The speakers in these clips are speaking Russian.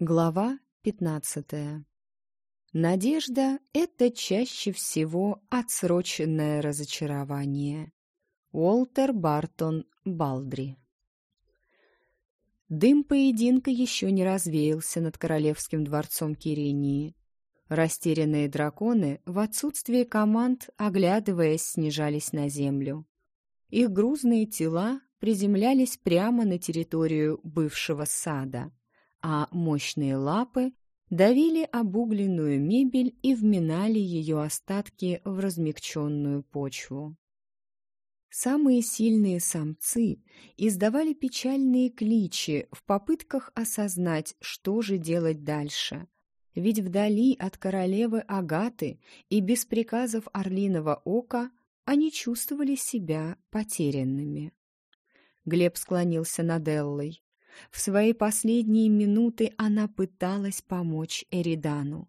Глава пятнадцатая. Надежда — это чаще всего отсроченное разочарование. Уолтер Бартон Балдри Дым поединка еще не развеялся над королевским дворцом Кирении. Растерянные драконы в отсутствие команд, оглядываясь, снижались на землю. Их грузные тела приземлялись прямо на территорию бывшего сада — а мощные лапы давили обугленную мебель и вминали ее остатки в размягченную почву. Самые сильные самцы издавали печальные кличи в попытках осознать, что же делать дальше. Ведь вдали от королевы Агаты и без приказов Орлиного ока они чувствовали себя потерянными. Глеб склонился над Эллой. В свои последние минуты она пыталась помочь Эридану.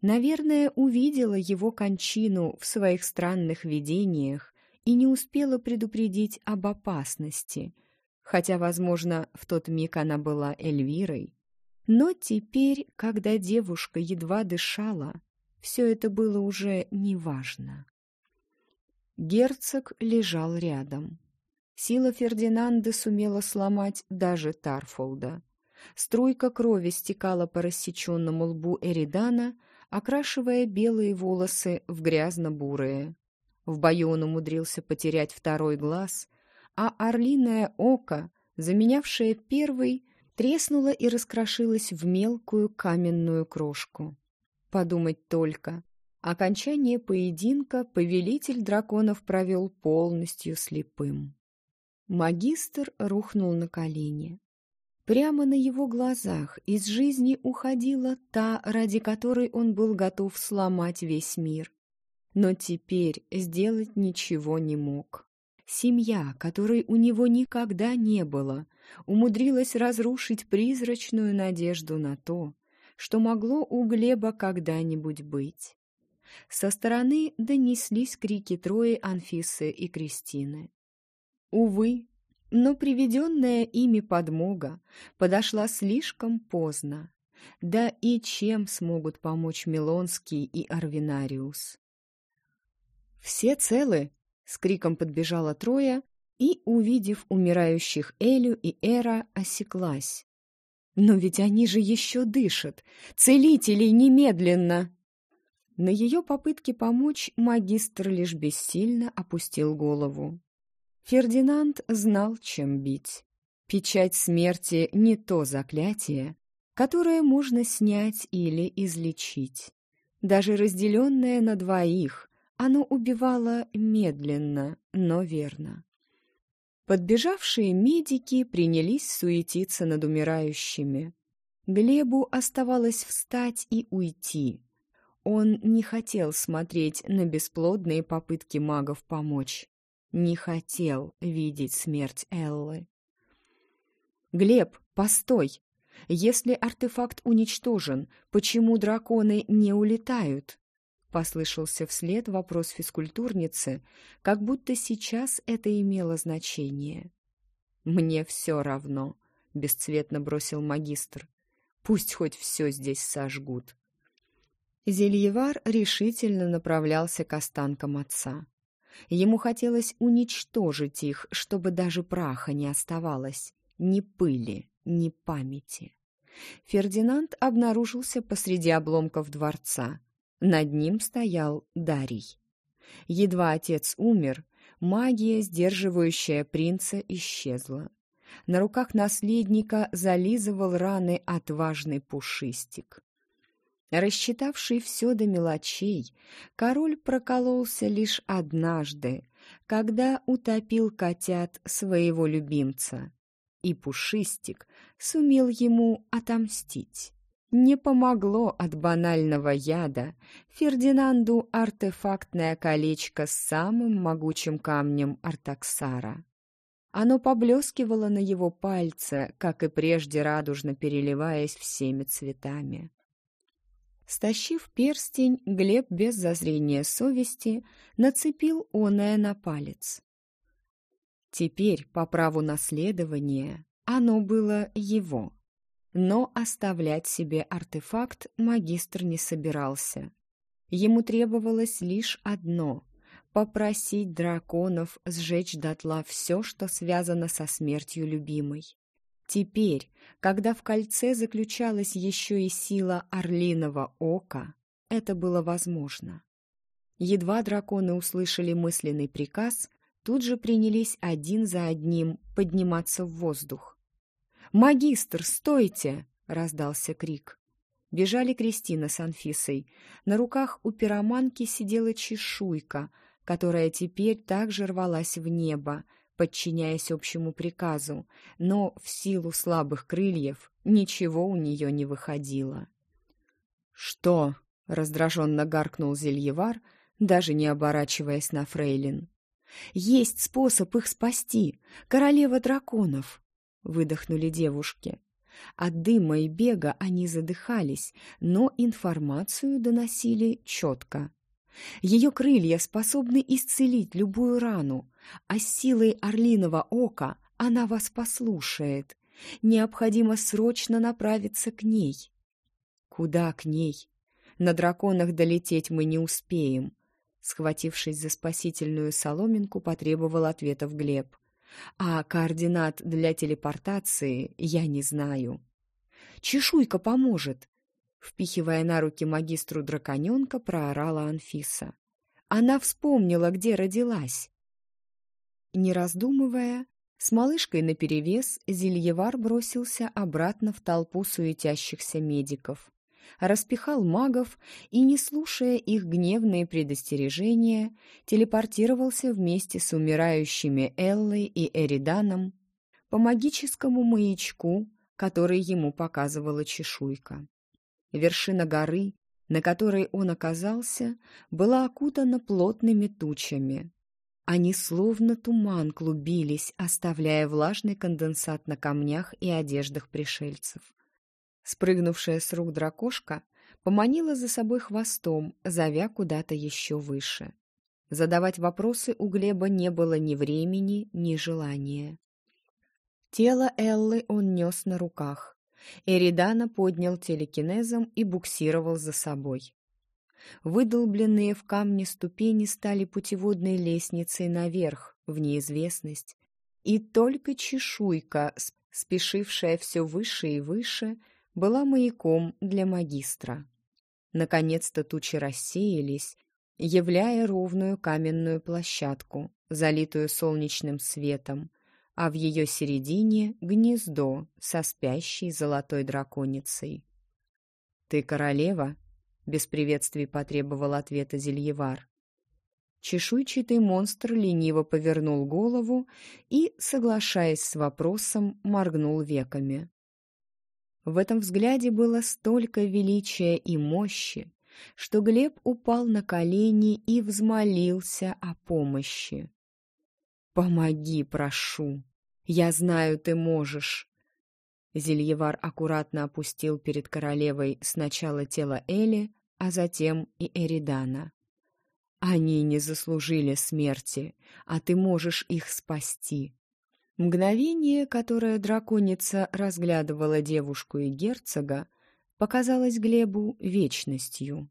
Наверное, увидела его кончину в своих странных видениях и не успела предупредить об опасности, хотя, возможно, в тот миг она была Эльвирой. Но теперь, когда девушка едва дышала, все это было уже неважно. Герцог лежал рядом. Сила Фердинанда сумела сломать даже Тарфолда. Струйка крови стекала по рассеченному лбу Эридана, окрашивая белые волосы в грязно-бурые. В бою он умудрился потерять второй глаз, а орлиное око, заменявшее первый, треснуло и раскрошилось в мелкую каменную крошку. Подумать только. Окончание поединка повелитель драконов провел полностью слепым. Магистр рухнул на колени. Прямо на его глазах из жизни уходила та, ради которой он был готов сломать весь мир. Но теперь сделать ничего не мог. Семья, которой у него никогда не было, умудрилась разрушить призрачную надежду на то, что могло у Глеба когда-нибудь быть. Со стороны донеслись крики Трои, Анфисы и Кристины. Увы, но приведенная ими подмога подошла слишком поздно. Да и чем смогут помочь Милонский и Арвинариус? «Все целы?» — с криком подбежала Троя и, увидев умирающих Элю и Эра, осеклась. «Но ведь они же еще дышат! Целителей немедленно!» На ее попытки помочь магистр лишь бессильно опустил голову. Фердинанд знал, чем бить. Печать смерти — не то заклятие, которое можно снять или излечить. Даже разделенное на двоих, оно убивало медленно, но верно. Подбежавшие медики принялись суетиться над умирающими. Глебу оставалось встать и уйти. Он не хотел смотреть на бесплодные попытки магов помочь не хотел видеть смерть Эллы. «Глеб, постой! Если артефакт уничтожен, почему драконы не улетают?» Послышался вслед вопрос физкультурницы, как будто сейчас это имело значение. «Мне все равно», — бесцветно бросил магистр. «Пусть хоть все здесь сожгут». Зельевар решительно направлялся к останкам отца. Ему хотелось уничтожить их, чтобы даже праха не оставалось, ни пыли, ни памяти. Фердинанд обнаружился посреди обломков дворца. Над ним стоял Дарий. Едва отец умер, магия, сдерживающая принца, исчезла. На руках наследника зализывал раны отважный пушистик. Рассчитавший все до мелочей, король прокололся лишь однажды, когда утопил котят своего любимца, и Пушистик сумел ему отомстить. Не помогло от банального яда Фердинанду артефактное колечко с самым могучим камнем Артаксара. Оно поблескивало на его пальце, как и прежде радужно переливаясь всеми цветами. Стащив перстень, Глеб без зазрения совести нацепил оное на палец. Теперь, по праву наследования, оно было его. но оставлять себе артефакт магистр не собирался. Ему требовалось лишь одно — попросить драконов сжечь дотла все, что связано со смертью любимой. Теперь, когда в кольце заключалась еще и сила орлиного ока, это было возможно. Едва драконы услышали мысленный приказ, тут же принялись один за одним подниматься в воздух. «Магистр, стойте!» — раздался крик. Бежали Кристина с Анфисой. На руках у пироманки сидела чешуйка, которая теперь также рвалась в небо, подчиняясь общему приказу, но в силу слабых крыльев ничего у нее не выходило. «Что?» — раздраженно гаркнул Зельевар, даже не оборачиваясь на Фрейлин. «Есть способ их спасти! Королева драконов!» — выдохнули девушки. От дыма и бега они задыхались, но информацию доносили четко. Ее крылья способны исцелить любую рану, а силой орлиного ока она вас послушает. Необходимо срочно направиться к ней. Куда к ней? На драконах долететь мы не успеем. Схватившись за спасительную соломинку, потребовал ответов Глеб. А координат для телепортации я не знаю. Чешуйка поможет. Впихивая на руки магистру драконенка, проорала Анфиса. Она вспомнила, где родилась. Не раздумывая, с малышкой наперевес Зельевар бросился обратно в толпу суетящихся медиков распихал магов и, не слушая их гневные предостережения, телепортировался вместе с умирающими Эллой и Эриданом по магическому маячку, который ему показывала чешуйка. Вершина горы, на которой он оказался, была окутана плотными тучами. Они словно туман клубились, оставляя влажный конденсат на камнях и одеждах пришельцев. Спрыгнувшая с рук дракошка поманила за собой хвостом, зовя куда-то еще выше. Задавать вопросы у Глеба не было ни времени, ни желания. Тело Эллы он нес на руках. Эридана поднял телекинезом и буксировал за собой. Выдолбленные в камне ступени стали путеводной лестницей наверх, в неизвестность. И только чешуйка, спешившая все выше и выше, была маяком для магистра. Наконец-то тучи рассеялись, являя ровную каменную площадку, залитую солнечным светом, а в ее середине — гнездо со спящей золотой драконицей. «Ты королева?» — без приветствий потребовал ответа Зельевар. Чешуйчатый монстр лениво повернул голову и, соглашаясь с вопросом, моргнул веками. В этом взгляде было столько величия и мощи, что Глеб упал на колени и взмолился о помощи. «Помоги, прошу! Я знаю, ты можешь!» Зельевар аккуратно опустил перед королевой сначала тело Эли, а затем и Эридана. «Они не заслужили смерти, а ты можешь их спасти. Мгновение, которое драконица разглядывала девушку и герцога, показалось Глебу вечностью.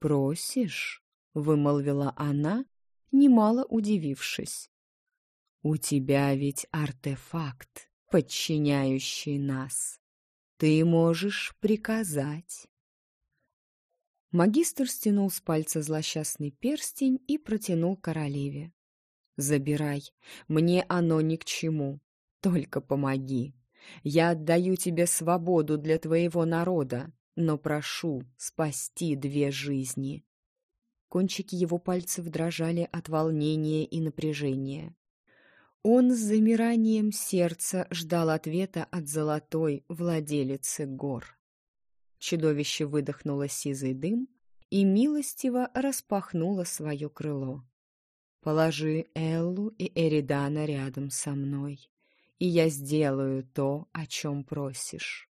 «Просишь?» — вымолвила она, немало удивившись. «У тебя ведь артефакт, подчиняющий нас. Ты можешь приказать». Магистр стянул с пальца злосчастный перстень и протянул королеве. Забирай. Мне оно ни к чему. Только помоги. Я отдаю тебе свободу для твоего народа, но прошу спасти две жизни». Кончики его пальцев дрожали от волнения и напряжения. Он с замиранием сердца ждал ответа от золотой владелицы гор. Чудовище выдохнуло сизый дым и милостиво распахнуло свое крыло. Положи Эллу и Эридана рядом со мной, и я сделаю то, о чем просишь».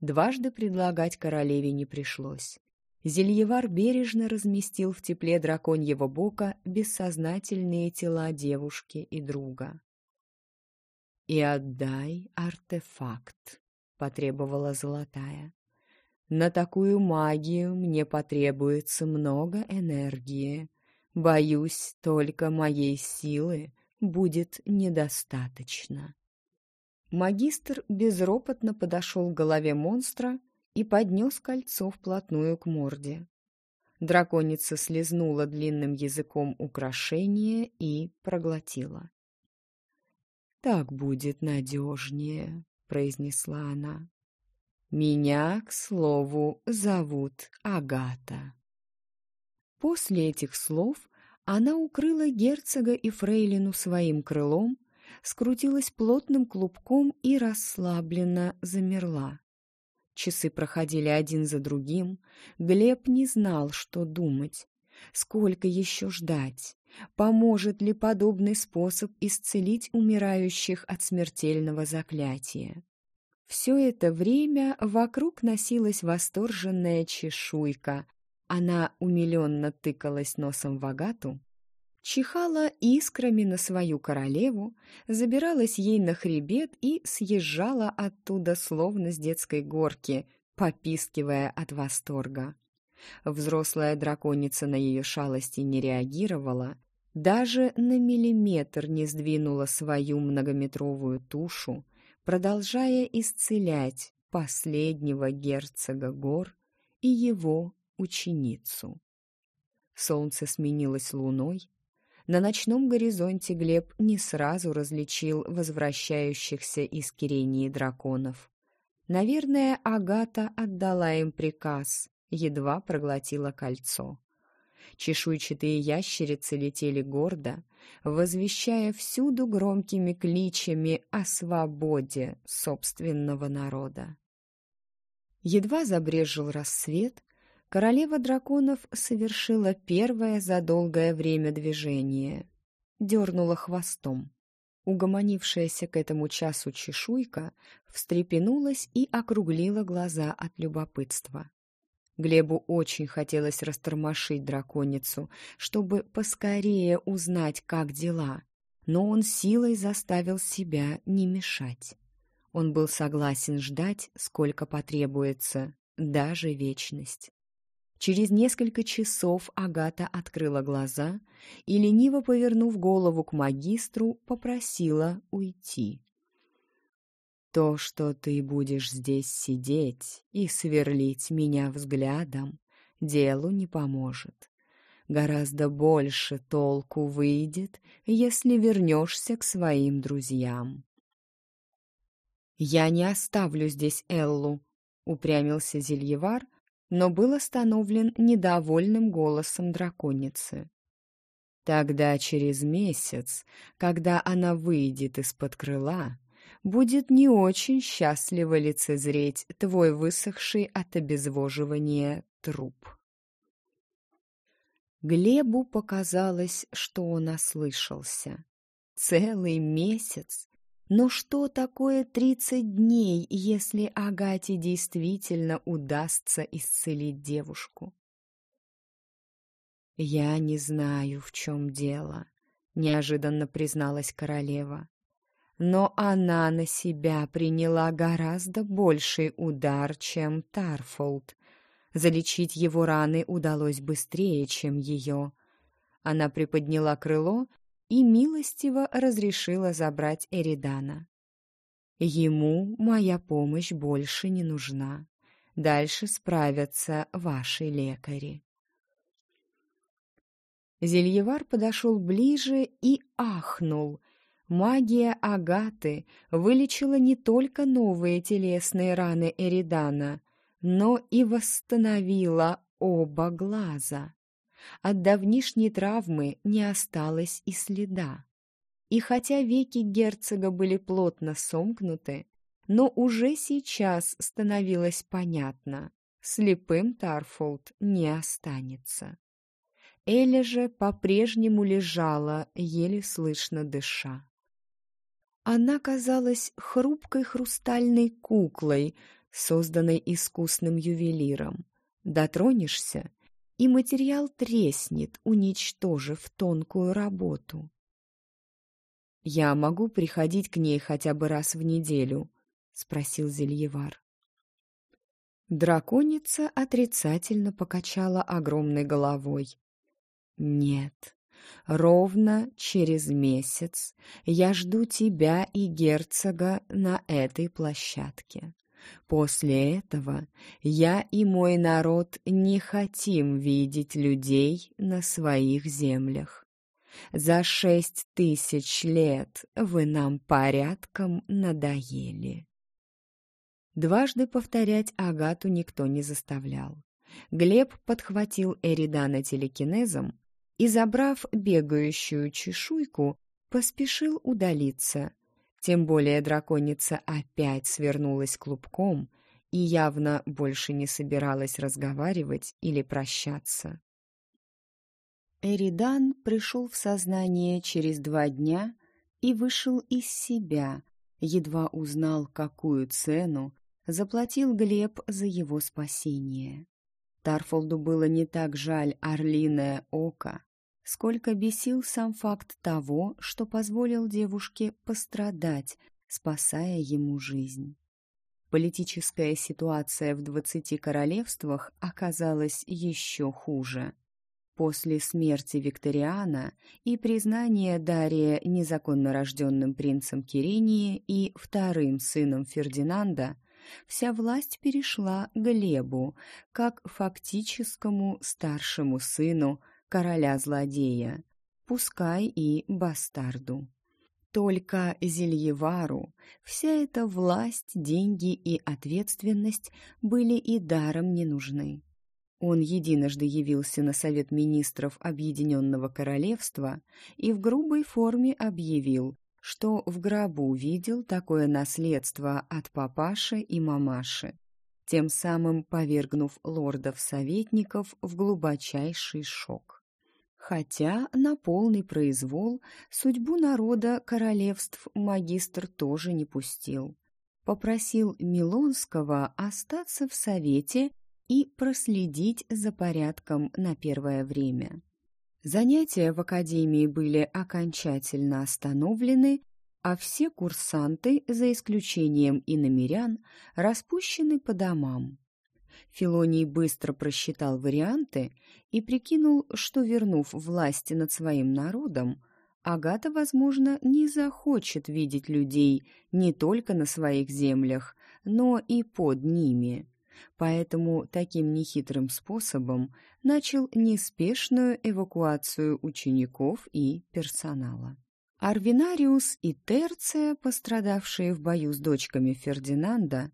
Дважды предлагать королеве не пришлось. Зельевар бережно разместил в тепле драконьего бока бессознательные тела девушки и друга. «И отдай артефакт», — потребовала Золотая. «На такую магию мне потребуется много энергии. Боюсь, только моей силы будет недостаточно». Магистр безропотно подошел к голове монстра и поднес кольцо вплотную к морде. Драконица слезнула длинным языком украшение и проглотила. «Так будет надежнее», — произнесла она. «Меня, к слову, зовут Агата». После этих слов она укрыла герцога и фрейлину своим крылом, скрутилась плотным клубком и расслабленно замерла. Часы проходили один за другим. Глеб не знал, что думать. Сколько еще ждать? Поможет ли подобный способ исцелить умирающих от смертельного заклятия? Все это время вокруг носилась восторженная чешуйка. Она умиленно тыкалась носом в Агату, чихала искрами на свою королеву, забиралась ей на хребет и съезжала оттуда словно с детской горки, попискивая от восторга. Взрослая драконица на ее шалости не реагировала, даже на миллиметр не сдвинула свою многометровую тушу, продолжая исцелять последнего герцога гор и его ученицу. Солнце сменилось луной, на ночном горизонте Глеб не сразу различил возвращающихся из Кирении драконов. Наверное, Агата отдала им приказ, едва проглотила кольцо. Чешуйчатые ящерицы летели гордо, возвещая всюду громкими кличами о свободе собственного народа. Едва забрежил рассвет, Королева драконов совершила первое за долгое время движение. Дернула хвостом. Угомонившаяся к этому часу чешуйка встрепенулась и округлила глаза от любопытства. Глебу очень хотелось растормошить драконицу, чтобы поскорее узнать, как дела, но он силой заставил себя не мешать. Он был согласен ждать, сколько потребуется, даже вечность. Через несколько часов Агата открыла глаза и, лениво повернув голову к магистру, попросила уйти. «То, что ты будешь здесь сидеть и сверлить меня взглядом, делу не поможет. Гораздо больше толку выйдет, если вернешься к своим друзьям». «Я не оставлю здесь Эллу», — упрямился Зельевар, — но был остановлен недовольным голосом драконицы. Тогда через месяц, когда она выйдет из-под крыла, будет не очень счастливо лицезреть твой высохший от обезвоживания труп. Глебу показалось, что он ослышался. Целый месяц но что такое тридцать дней, если Агате действительно удастся исцелить девушку? «Я не знаю, в чем дело», — неожиданно призналась королева. «Но она на себя приняла гораздо больший удар, чем Тарфолд. Залечить его раны удалось быстрее, чем ее». Она приподняла крыло и милостиво разрешила забрать Эридана. Ему моя помощь больше не нужна. Дальше справятся ваши лекари. Зельевар подошел ближе и ахнул. Магия Агаты вылечила не только новые телесные раны Эридана, но и восстановила оба глаза. От давнишней травмы не осталось и следа. И хотя веки герцога были плотно сомкнуты, но уже сейчас становилось понятно, слепым Тарфолд не останется. Эля же по-прежнему лежала, еле слышно дыша. Она казалась хрупкой хрустальной куклой, созданной искусным ювелиром. Дотронешься и материал треснет, уничтожив тонкую работу. «Я могу приходить к ней хотя бы раз в неделю?» — спросил Зельевар. Драконица отрицательно покачала огромной головой. «Нет, ровно через месяц я жду тебя и герцога на этой площадке. После этого я и мой народ не хотим видеть людей на своих землях. За шесть тысяч лет вы нам порядком надоели. Дважды повторять Агату никто не заставлял. Глеб подхватил Эридана телекинезом и, забрав бегающую чешуйку, поспешил удалиться, тем более драконица опять свернулась клубком и явно больше не собиралась разговаривать или прощаться. Эридан пришел в сознание через два дня и вышел из себя, едва узнал, какую цену заплатил Глеб за его спасение. Тарфолду было не так жаль орлиное око, сколько бесил сам факт того, что позволил девушке пострадать, спасая ему жизнь. Политическая ситуация в двадцати королевствах оказалась еще хуже. После смерти Викториана и признания Дария незаконно рожденным принцем Кирении и вторым сыном Фердинанда, вся власть перешла Глебу, как фактическому старшему сыну короля-злодея, пускай и бастарду. Только Зельевару вся эта власть, деньги и ответственность были и даром не нужны. Он единожды явился на Совет министров Объединенного Королевства и в грубой форме объявил, что в гробу видел такое наследство от папаши и мамаши, тем самым повергнув лордов-советников в глубочайший шок хотя на полный произвол судьбу народа королевств магистр тоже не пустил. Попросил Милонского остаться в совете и проследить за порядком на первое время. Занятия в академии были окончательно остановлены, а все курсанты, за исключением иномерян, распущены по домам. Филоний быстро просчитал варианты и прикинул, что, вернув власть над своим народом, Агата, возможно, не захочет видеть людей не только на своих землях, но и под ними. Поэтому таким нехитрым способом начал неспешную эвакуацию учеников и персонала. Арвинариус и Терция, пострадавшие в бою с дочками Фердинанда,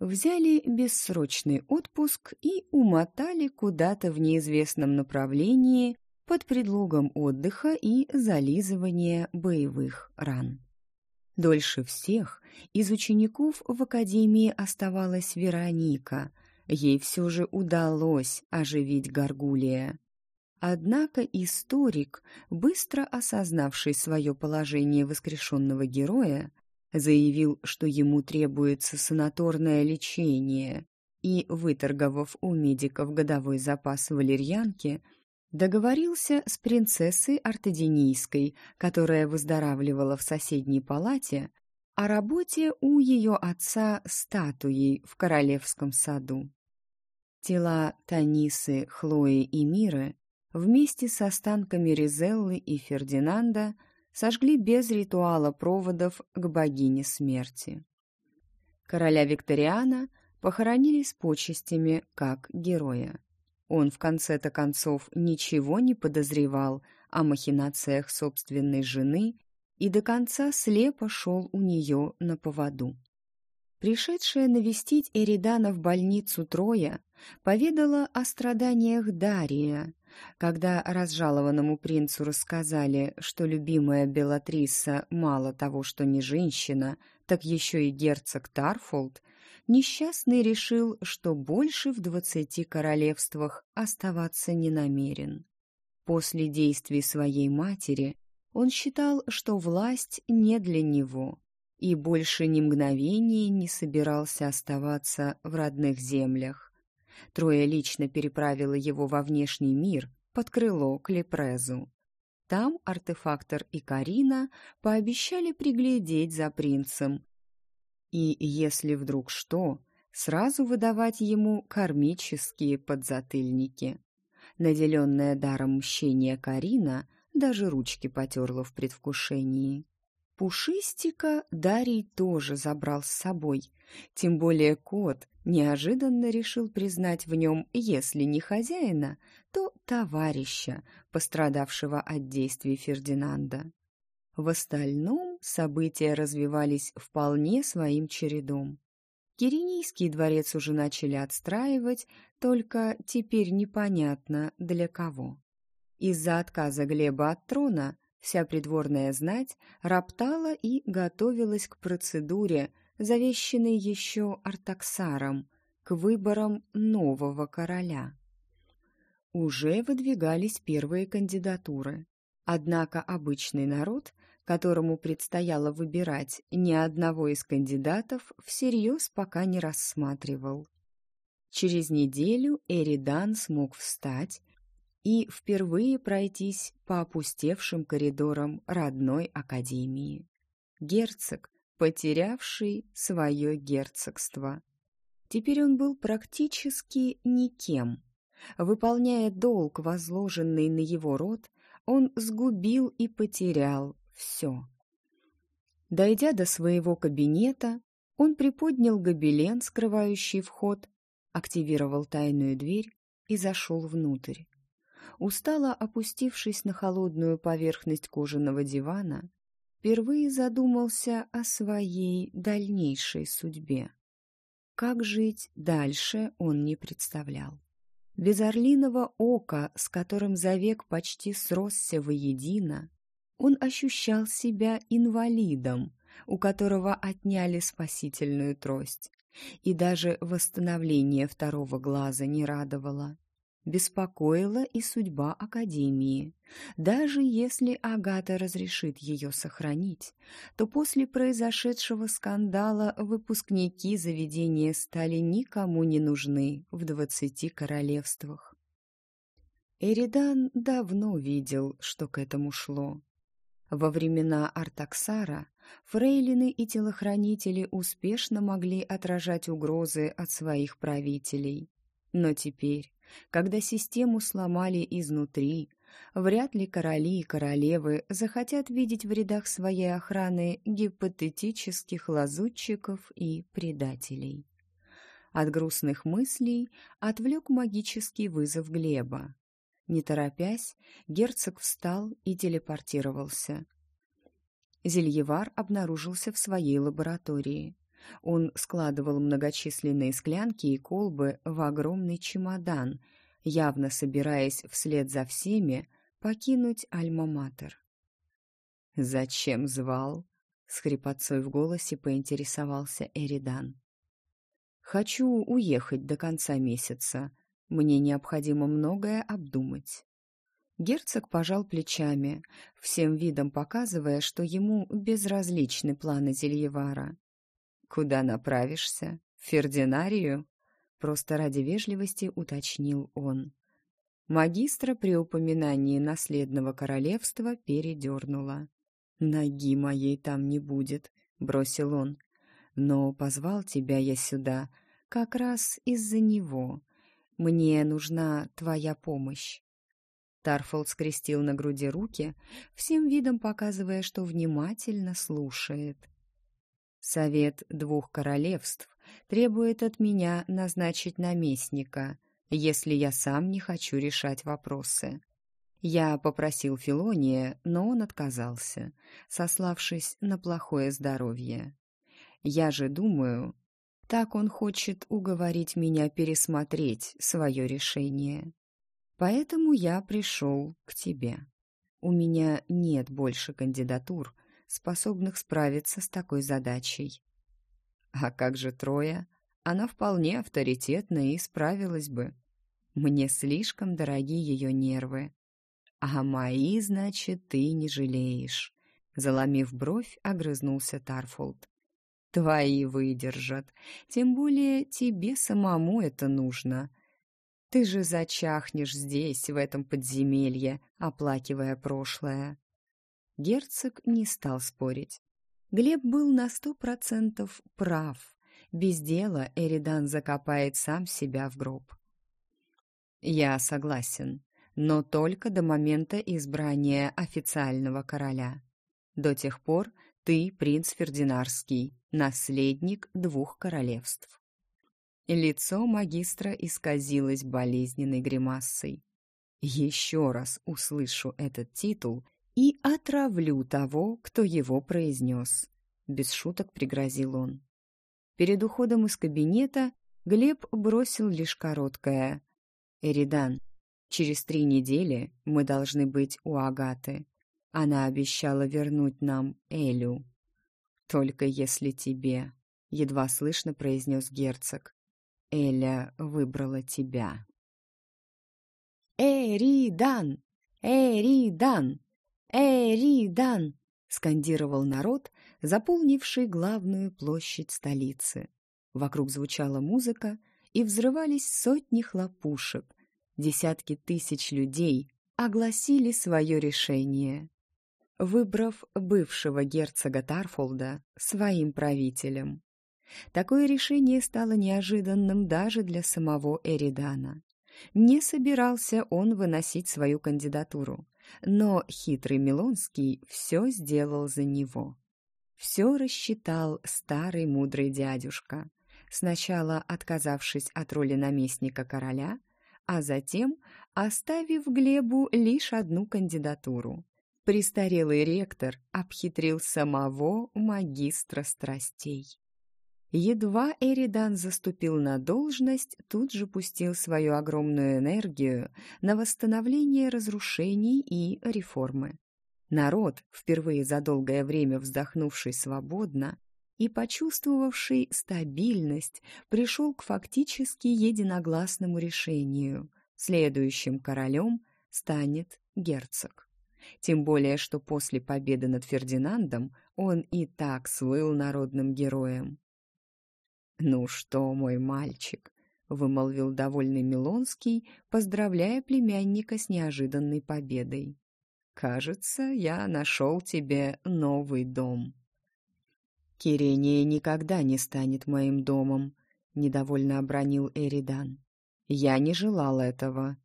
взяли бессрочный отпуск и умотали куда-то в неизвестном направлении под предлогом отдыха и зализывания боевых ран. Дольше всех из учеников в академии оставалась Вероника. Ей все же удалось оживить Гаргулия. Однако историк, быстро осознавший свое положение воскрешенного героя, заявил, что ему требуется санаторное лечение, и, выторговав у медиков годовой запас валерьянки, договорился с принцессой Артеденийской, которая выздоравливала в соседней палате, о работе у ее отца статуей в королевском саду. Тела Танисы, Хлои и Миры вместе с останками Ризеллы и Фердинанда – сожгли без ритуала проводов к богине смерти. Короля Викториана похоронили с почестями как героя. Он в конце-то концов ничего не подозревал о махинациях собственной жены и до конца слепо шел у нее на поводу. Пришедшая навестить Эридана в больницу Троя поведала о страданиях Дария, когда разжалованному принцу рассказали, что любимая Белатриса мало того, что не женщина, так еще и герцог Тарфолд, несчастный решил, что больше в двадцати королевствах оставаться не намерен. После действий своей матери он считал, что власть не для него, и больше ни мгновения не собирался оставаться в родных землях. Трое лично переправила его во внешний мир под крыло к Лепрезу. Там артефактор и Карина пообещали приглядеть за принцем. И если вдруг что, сразу выдавать ему кармические подзатыльники. Наделенная даром мщения Карина даже ручки потерла в предвкушении. Пушистика Дарий тоже забрал с собой, тем более кот неожиданно решил признать в нем, если не хозяина, то товарища, пострадавшего от действий Фердинанда. В остальном события развивались вполне своим чередом. Киренийский дворец уже начали отстраивать, только теперь непонятно для кого. Из-за отказа Глеба от трона вся придворная знать роптала и готовилась к процедуре, завещанной еще Артаксаром, к выборам нового короля. Уже выдвигались первые кандидатуры. Однако обычный народ, которому предстояло выбирать, ни одного из кандидатов всерьез пока не рассматривал. Через неделю Эридан смог встать и впервые пройтись по опустевшим коридорам родной академии. Герцог, потерявший свое герцогство. Теперь он был практически никем. Выполняя долг, возложенный на его род, он сгубил и потерял все. Дойдя до своего кабинета, он приподнял гобелен, скрывающий вход, активировал тайную дверь и зашел внутрь. Устало опустившись на холодную поверхность кожаного дивана, впервые задумался о своей дальнейшей судьбе. Как жить дальше он не представлял. Без орлиного ока, с которым за век почти сросся воедино, он ощущал себя инвалидом, у которого отняли спасительную трость. И даже восстановление второго глаза не радовало. Беспокоила и судьба Академии. Даже если Агата разрешит ее сохранить, то после произошедшего скандала выпускники заведения стали никому не нужны в двадцати королевствах. Эридан давно видел, что к этому шло. Во времена Артаксара фрейлины и телохранители успешно могли отражать угрозы от своих правителей. Но теперь, когда систему сломали изнутри, вряд ли короли и королевы захотят видеть в рядах своей охраны гипотетических лазутчиков и предателей. От грустных мыслей отвлек магический вызов Глеба. Не торопясь, герцог встал и телепортировался. Зельевар обнаружился в своей лаборатории. Он складывал многочисленные склянки и колбы в огромный чемодан, явно собираясь вслед за всеми покинуть Альма-Матер. «Зачем звал?» — с хрипотцой в голосе поинтересовался Эридан. «Хочу уехать до конца месяца. Мне необходимо многое обдумать». Герцог пожал плечами, всем видом показывая, что ему безразличны планы Зельевара. «Куда направишься? Фердинарию?» Просто ради вежливости уточнил он. Магистра при упоминании наследного королевства передернула. «Ноги моей там не будет», — бросил он. «Но позвал тебя я сюда как раз из-за него. Мне нужна твоя помощь». Тарфолд скрестил на груди руки, всем видом показывая, что внимательно слушает. Совет двух королевств требует от меня назначить наместника, если я сам не хочу решать вопросы. Я попросил Филония, но он отказался, сославшись на плохое здоровье. Я же думаю, так он хочет уговорить меня пересмотреть свое решение. Поэтому я пришел к тебе. У меня нет больше кандидатур, способных справиться с такой задачей. А как же Троя? Она вполне авторитетна и справилась бы. Мне слишком дороги ее нервы. А мои, значит, ты не жалеешь. Заломив бровь, огрызнулся Тарфолд. Твои выдержат. Тем более тебе самому это нужно. Ты же зачахнешь здесь, в этом подземелье, оплакивая прошлое. Герцог не стал спорить. Глеб был на сто процентов прав. Без дела Эридан закопает сам себя в гроб. «Я согласен, но только до момента избрания официального короля. До тех пор ты принц Фердинарский, наследник двух королевств». Лицо магистра исказилось болезненной гримасой. «Еще раз услышу этот титул и отравлю того, кто его произнес», — без шуток пригрозил он. Перед уходом из кабинета Глеб бросил лишь короткое «Эридан, через три недели мы должны быть у Агаты. Она обещала вернуть нам Элю. Только если тебе...» — едва слышно произнес герцог. Эля выбрала тебя. «Эридан! Эридан! Эридан!» — скандировал народ, заполнивший главную площадь столицы. Вокруг звучала музыка, и взрывались сотни хлопушек. Десятки тысяч людей огласили свое решение, выбрав бывшего герцога Тарфолда своим правителем. Такое решение стало неожиданным даже для самого Эридана. Не собирался он выносить свою кандидатуру, но хитрый Милонский все сделал за него. Все рассчитал старый мудрый дядюшка, сначала отказавшись от роли наместника короля, а затем оставив Глебу лишь одну кандидатуру. Престарелый ректор обхитрил самого магистра страстей. Едва Эридан заступил на должность, тут же пустил свою огромную энергию на восстановление разрушений и реформы. Народ, впервые за долгое время вздохнувший свободно и почувствовавший стабильность, пришел к фактически единогласному решению. Следующим королем станет герцог. Тем более, что после победы над Фердинандом он и так слыл народным героем. «Ну что, мой мальчик?» — вымолвил довольный Милонский, поздравляя племянника с неожиданной победой. «Кажется, я нашел тебе новый дом». «Кирения никогда не станет моим домом», — недовольно обронил Эридан. «Я не желал этого.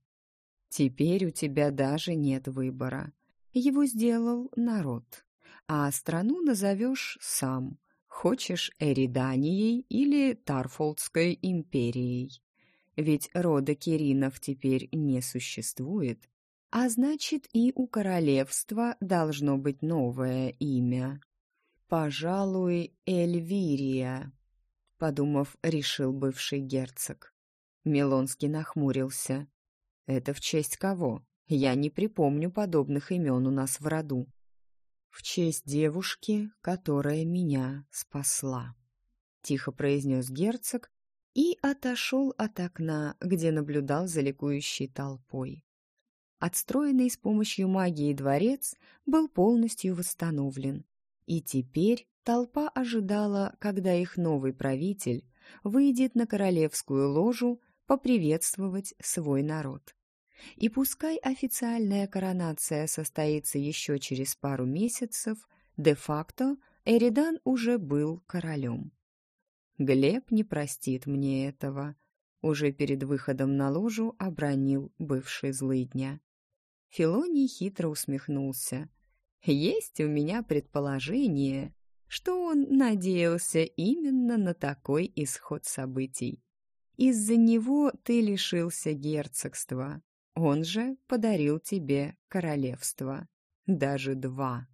Теперь у тебя даже нет выбора. Его сделал народ, а страну назовешь сам. Хочешь Эриданией или Тарфолдской империей? Ведь рода Киринов теперь не существует, а значит и у королевства должно быть новое имя. Пожалуй, Эльвирия, подумав, решил бывший герцог. Милонский нахмурился. Это в честь кого? Я не припомню подобных имен у нас в роду в честь девушки, которая меня спасла», — тихо произнес герцог и отошел от окна, где наблюдал за ликующей толпой. Отстроенный с помощью магии дворец был полностью восстановлен, и теперь толпа ожидала, когда их новый правитель выйдет на королевскую ложу поприветствовать свой народ. И пускай официальная коронация состоится еще через пару месяцев, де-факто Эридан уже был королем. Глеб не простит мне этого. Уже перед выходом на ложу обронил бывший злыдня. Филоний хитро усмехнулся. «Есть у меня предположение, что он надеялся именно на такой исход событий. Из-за него ты лишился герцогства, он же подарил тебе королевство. Даже два.